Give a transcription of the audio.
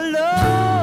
love.